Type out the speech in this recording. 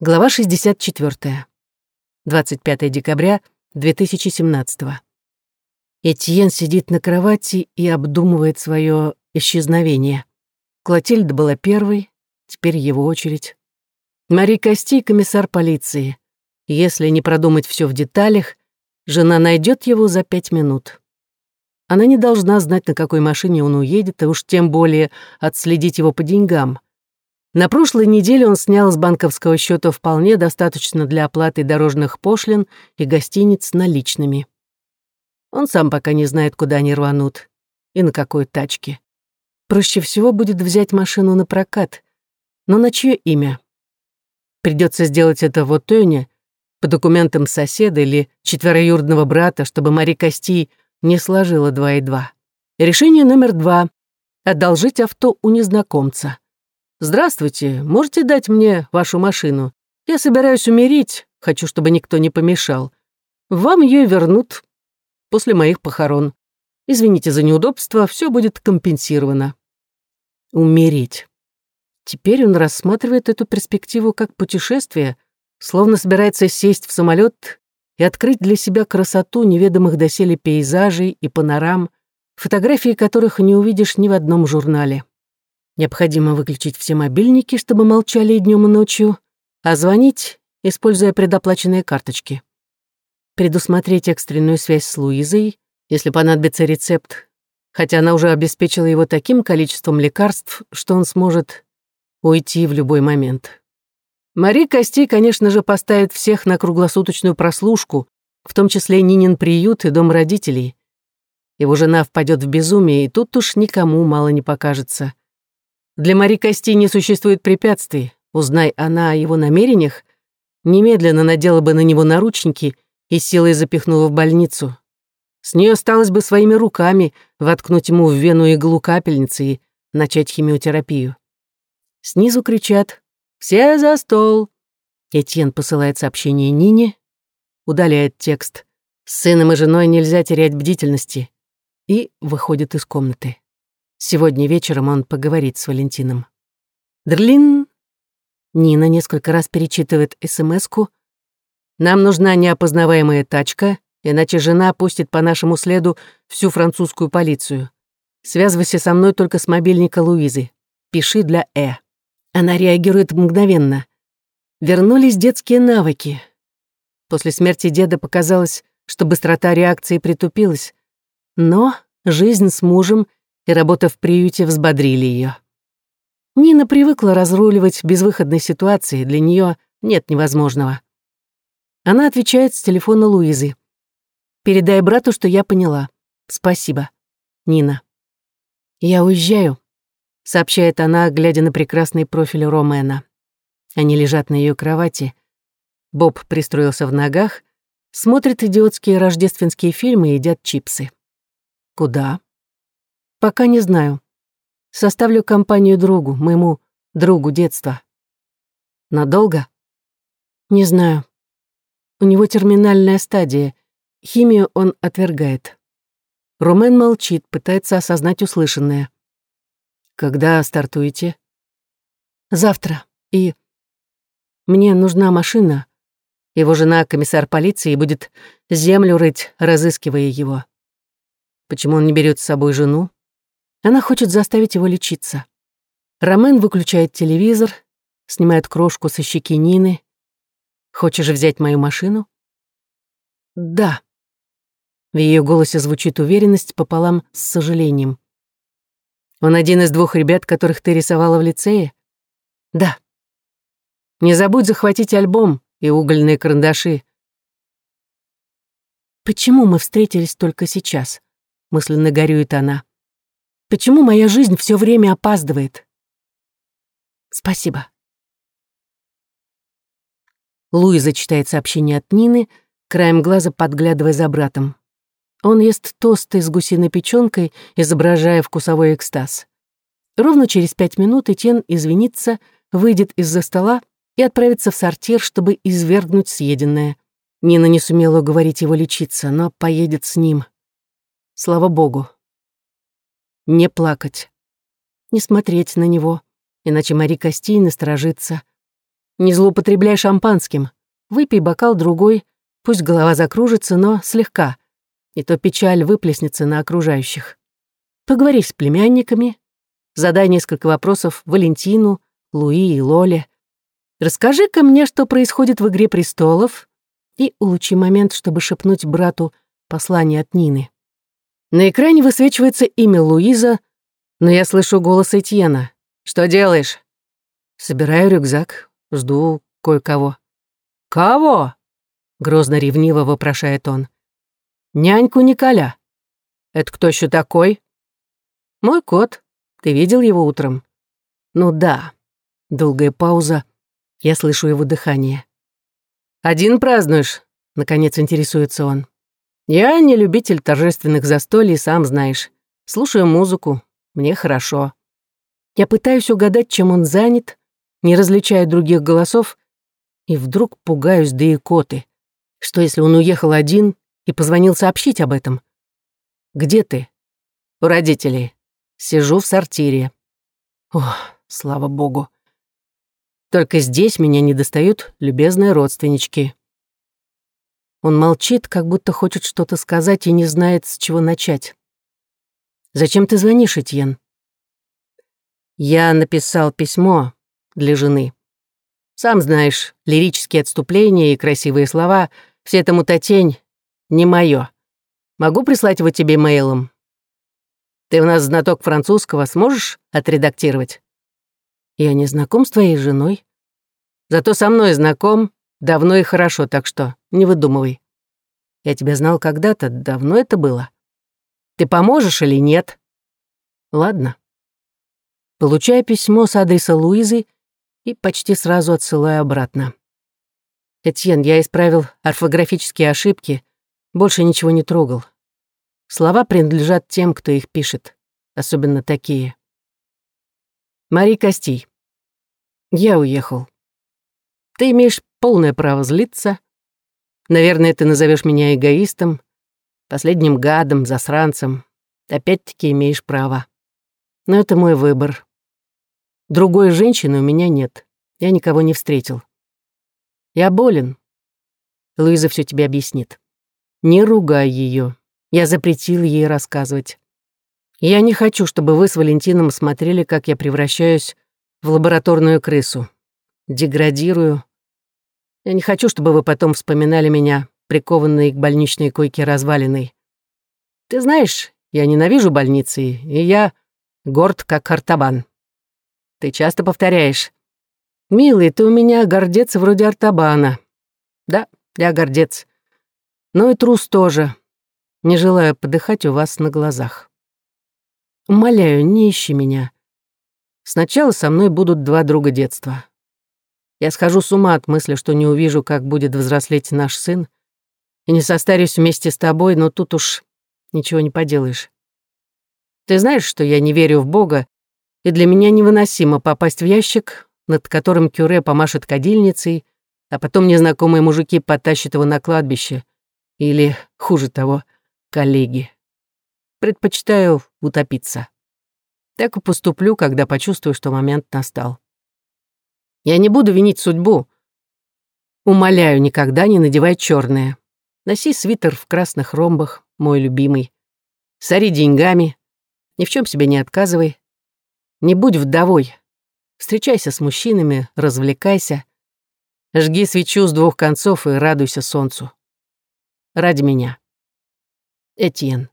Глава 64. 25 декабря 2017. Этьен сидит на кровати и обдумывает свое исчезновение. Клотильда была первой, теперь его очередь. Мари Кости — комиссар полиции. Если не продумать все в деталях, жена найдет его за пять минут. Она не должна знать, на какой машине он уедет, и уж тем более отследить его по деньгам. На прошлой неделе он снял с банковского счета вполне достаточно для оплаты дорожных пошлин и гостиниц наличными. Он сам пока не знает, куда они рванут и на какой тачке. Проще всего будет взять машину на прокат. Но на чье имя? Придется сделать это в Отоне, по документам соседа или четвероюродного брата, чтобы Мари Кости не сложила два и два. Решение номер два — одолжить авто у незнакомца. «Здравствуйте, можете дать мне вашу машину? Я собираюсь умереть, хочу, чтобы никто не помешал. Вам ее вернут после моих похорон. Извините за неудобство, все будет компенсировано». Умереть. Теперь он рассматривает эту перспективу как путешествие, словно собирается сесть в самолет и открыть для себя красоту неведомых доселе пейзажей и панорам, фотографии которых не увидишь ни в одном журнале. Необходимо выключить все мобильники, чтобы молчали и днем, и ночью, а звонить, используя предоплаченные карточки. Предусмотреть экстренную связь с Луизой, если понадобится рецепт, хотя она уже обеспечила его таким количеством лекарств, что он сможет уйти в любой момент. Мари Кости, конечно же, поставит всех на круглосуточную прослушку, в том числе Нинин приют и дом родителей. Его жена впадет в безумие, и тут уж никому мало не покажется. Для Мари Кости не существует препятствий. Узнай она о его намерениях, немедленно надела бы на него наручники и силой запихнула в больницу. С нее осталось бы своими руками воткнуть ему в вену иглу капельницы и начать химиотерапию. Снизу кричат «Все за стол!» Этьен посылает сообщение Нине, удаляет текст «С сыном и женой нельзя терять бдительности» и выходит из комнаты. Сегодня вечером он поговорит с Валентином. Дрлин. Нина несколько раз перечитывает СМС-ку. Нам нужна неопознаваемая тачка, иначе жена пустит по нашему следу всю французскую полицию. Связывайся со мной только с мобильника Луизы. Пиши для Э. Она реагирует мгновенно. Вернулись детские навыки. После смерти деда показалось, что быстрота реакции притупилась. Но жизнь с мужем и работа в приюте взбодрили ее. Нина привыкла разруливать безвыходной ситуации, для нее нет невозможного. Она отвечает с телефона Луизы. «Передай брату, что я поняла. Спасибо. Нина». «Я уезжаю», — сообщает она, глядя на прекрасный профиль Ромена. Они лежат на ее кровати. Боб пристроился в ногах, смотрит идиотские рождественские фильмы и едят чипсы. «Куда?» Пока не знаю. Составлю компанию другу, моему другу детства. Надолго? Не знаю. У него терминальная стадия. Химию он отвергает. Румен молчит, пытается осознать услышанное. Когда стартуете? Завтра. И мне нужна машина. Его жена, комиссар полиции, будет землю рыть, разыскивая его. Почему он не берет с собой жену? Она хочет заставить его лечиться. Ромен выключает телевизор, снимает крошку со щеки Нины. «Хочешь взять мою машину?» «Да». В ее голосе звучит уверенность пополам с сожалением. «Он один из двух ребят, которых ты рисовала в лицее?» «Да». «Не забудь захватить альбом и угольные карандаши». «Почему мы встретились только сейчас?» — мысленно горюет она. Почему моя жизнь все время опаздывает? Спасибо. Луиза читает сообщение от Нины, краем глаза подглядывая за братом. Он ест тосты с гусиной печенкой, изображая вкусовой экстаз. Ровно через пять минут Этьен извинится, выйдет из-за стола и отправится в сортир, чтобы извергнуть съеденное. Нина не сумела уговорить его лечиться, но поедет с ним. Слава богу, не плакать. Не смотреть на него, иначе Мари Костей насторожится. Не злоупотребляй шампанским. Выпей бокал другой, пусть голова закружится, но слегка. И то печаль выплеснется на окружающих. Поговори с племянниками, задай несколько вопросов Валентину, Луи и Лоле. Расскажи-ка мне, что происходит в «Игре престолов», и улучи момент, чтобы шепнуть брату послание от Нины. На экране высвечивается имя Луиза, но я слышу голос Этьена. «Что делаешь?» «Собираю рюкзак, жду кое-кого». «Кого?» — грозно-ревниво вопрошает он. «Няньку Николя». «Это кто еще такой?» «Мой кот. Ты видел его утром?» «Ну да». Долгая пауза. Я слышу его дыхание. «Один празднуешь?» — наконец интересуется он. «Я не любитель торжественных застолий, сам знаешь. Слушаю музыку. Мне хорошо. Я пытаюсь угадать, чем он занят, не различая других голосов, и вдруг пугаюсь да и коты. Что, если он уехал один и позвонил сообщить об этом? «Где ты?» «У родителей. Сижу в сортире». Ох, слава богу. Только здесь меня не достают любезные родственнички. Он молчит, как будто хочет что-то сказать и не знает, с чего начать. «Зачем ты звонишь, Этьен?» «Я написал письмо для жены. Сам знаешь, лирические отступления и красивые слова — все это мутатень, не мое. Могу прислать его тебе мейлом? Ты у нас знаток французского, сможешь отредактировать?» Я не знаком с твоей женой. Зато со мной знаком давно и хорошо, так что не выдумывай. Я тебя знал когда-то, давно это было. Ты поможешь или нет? Ладно. Получая письмо с адреса Луизы и почти сразу отсылаю обратно. Этьен, я исправил орфографические ошибки, больше ничего не трогал. Слова принадлежат тем, кто их пишет, особенно такие. Мари Костей. Я уехал. Ты имеешь полное право злиться. Наверное, ты назовешь меня эгоистом, последним гадом, засранцем. Опять-таки имеешь право. Но это мой выбор. Другой женщины у меня нет. Я никого не встретил. Я болен. Луиза все тебе объяснит. Не ругай ее. Я запретил ей рассказывать. Я не хочу, чтобы вы с Валентином смотрели, как я превращаюсь в лабораторную крысу. Деградирую. Я не хочу, чтобы вы потом вспоминали меня, прикованной к больничной койке развалиной. Ты знаешь, я ненавижу больницы, и я горд, как Артабан. Ты часто повторяешь. «Милый, ты у меня гордец вроде Артабана». Да, я гордец. Но и трус тоже. Не желаю подыхать у вас на глазах. Умоляю, не ищи меня. Сначала со мной будут два друга детства. Я схожу с ума от мысли, что не увижу, как будет взрослеть наш сын, и не состарюсь вместе с тобой, но тут уж ничего не поделаешь. Ты знаешь, что я не верю в Бога, и для меня невыносимо попасть в ящик, над которым Кюре помашет кадильницей, а потом незнакомые мужики потащат его на кладбище. Или, хуже того, коллеги. Предпочитаю утопиться. Так и поступлю, когда почувствую, что момент настал. Я не буду винить судьбу. Умоляю, никогда не надевай черное. Носи свитер в красных ромбах, мой любимый. Сори деньгами. Ни в чем себе не отказывай. Не будь вдовой. Встречайся с мужчинами, развлекайся. Жги свечу с двух концов и радуйся солнцу. Ради меня. Этьен.